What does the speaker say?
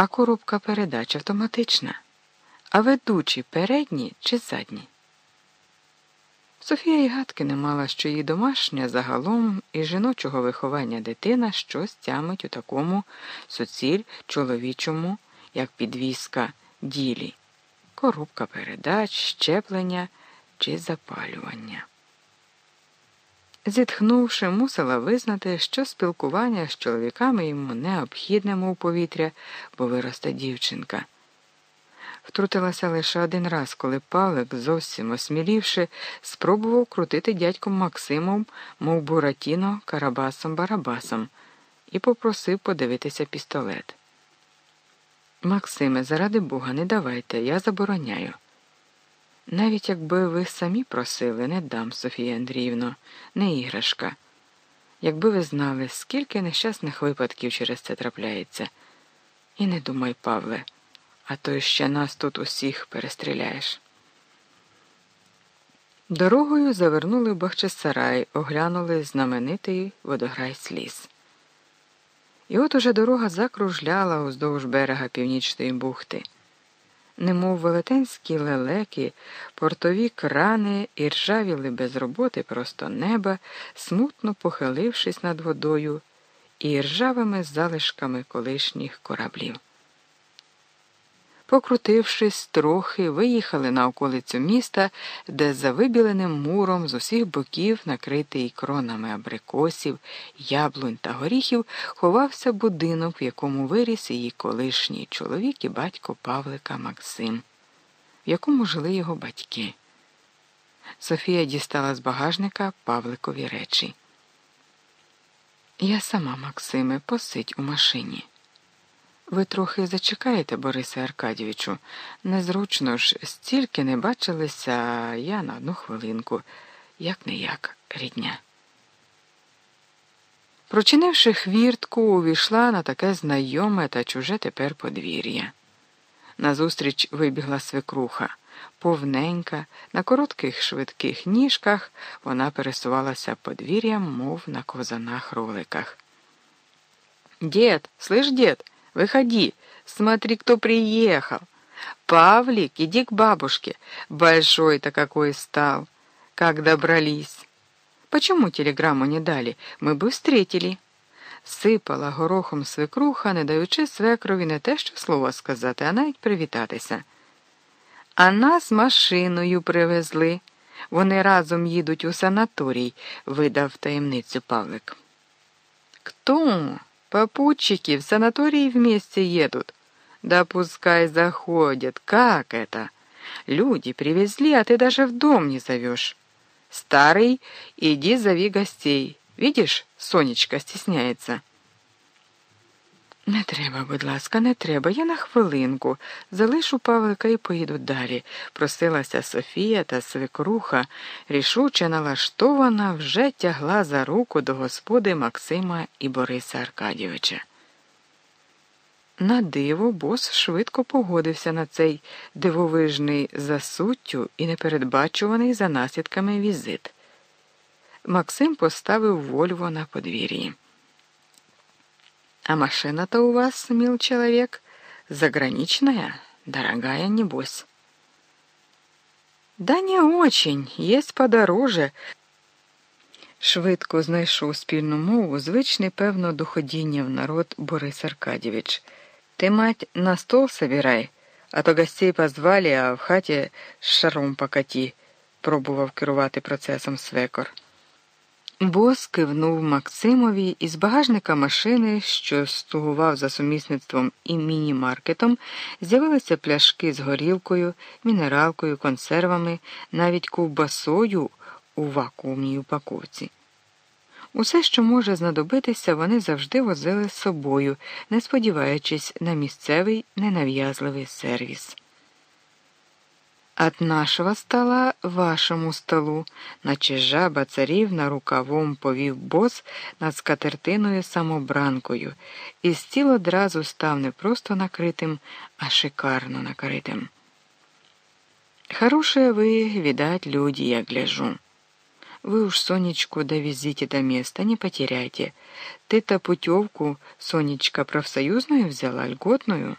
А коробка передач автоматична. А ведучі передні чи задні? Софія й гадки не мала, що її домашня загалом і жіночого виховання дитина щось тямить у такому суціль чоловічому, як підвіска ділі, коробка передач, щеплення чи запалювання. Зітхнувши, мусила визнати, що спілкування з чоловіками йому необхідне, мов повітря, бо виросте дівчинка. Втрутилася лише один раз, коли Павлик, зовсім осмілівши, спробував крутити дядьком Максимом, мов Буратіно, Карабасом Барабасом, і попросив подивитися пістолет. Максиме, заради Бога, не давайте, я забороняю. Навіть якби ви самі просили, не дам, Софія Андріївно, не іграшка. Якби ви знали, скільки нещасних випадків через це трапляється. І не думай, Павле, а то ще нас тут усіх перестріляєш. Дорогою завернули в Бахчисарай, оглянули знаменитий водограй сліз. І от уже дорога закружляла уздовж берега Північної бухти немов велетенські лелеки, портові крани і ржавіли без роботи просто неба, смутно похилившись над водою і ржавими залишками колишніх кораблів. Покрутившись трохи, виїхали на околицю міста, де за вибіленим муром з усіх боків, накритий кронами абрикосів, яблунь та горіхів, ховався будинок, в якому виріс її колишній чоловік і батько Павлика Максим, в якому жили його батьки. Софія дістала з багажника Павликові речі. Я сама, Максиме, посидь у машині. Ви трохи зачекаєте, Борисе Аркадійовичу. Незручно ж, стільки не бачилися я на одну хвилинку, як не як рідня. Прочинивши хвіртку, увійшла на таке знайоме та чуже тепер подвір'я. Назустріч вибігла свекруха. Повненька, на коротких швидких ніжках вона пересувалася подвір'ям, мов на козанах роликах. Дід, слышь, дід, Выходи, смотри, кто приехал. Павлик, иди к бабушке. Большой-то какой стал. Как добрались. Почему телеграмму не дали? Мы бы встретили. Сипала горохом свекруха, не даючи свекрові не те, що слово сказати, а навіть привітатися. А нас машиною привезли. Вони разом їдуть у санаторій, видав таємницю Павлик. Хто? Попутчики в санатории вместе едут. Да пускай заходят. Как это? Люди привезли, а ты даже в дом не зовешь. Старый, иди зови гостей. Видишь, Сонечка стесняется. Не треба, будь ласка, не треба. Я на хвилинку. Залишу Павлика і поїду далі, просилася Софія та свекруха, рішуче налаштована, вже тягла за руку до господи Максима і Бориса Аркадійовича. На диво бос швидко погодився на цей дивовижний за суттю і непередбачуваний за наслідками візит. Максим поставив Вольво на подвір'ї. А машина-то у вас, мил человек, заграничная, дорогая, небось. Да не очень, есть подороже. Швидко знайшов спільну мову, звичний, певно, до ходіння в народ Борис Аркадьевич. Ти, мать, на стол собирай, а то гостей позвали, а в хаті шаром покаті, пробував керувати процесом свекор. Бос кивнув Максимові із багажника машини, що слугував за сумісництвом і міні-маркетом, з'явилися пляшки з горілкою, мінералкою, консервами, навіть ковбасою у вакуумній упаковці. Усе, що може знадобитися, вони завжди возили з собою, не сподіваючись на місцевий ненав'язливий сервіс. От нашого стола вашому столу, наче жаба царівна рукавом повів бос над скатертиною самобранкою, і стіл одразу став не просто накритим, а шикарно накритим. Хорошие вы, видать, люди, я гляжу. Вы уж Сонечку довезите до места, не потеряйте. Ты-то путевку, Сонечка, профсоюзную взяла, льготную?»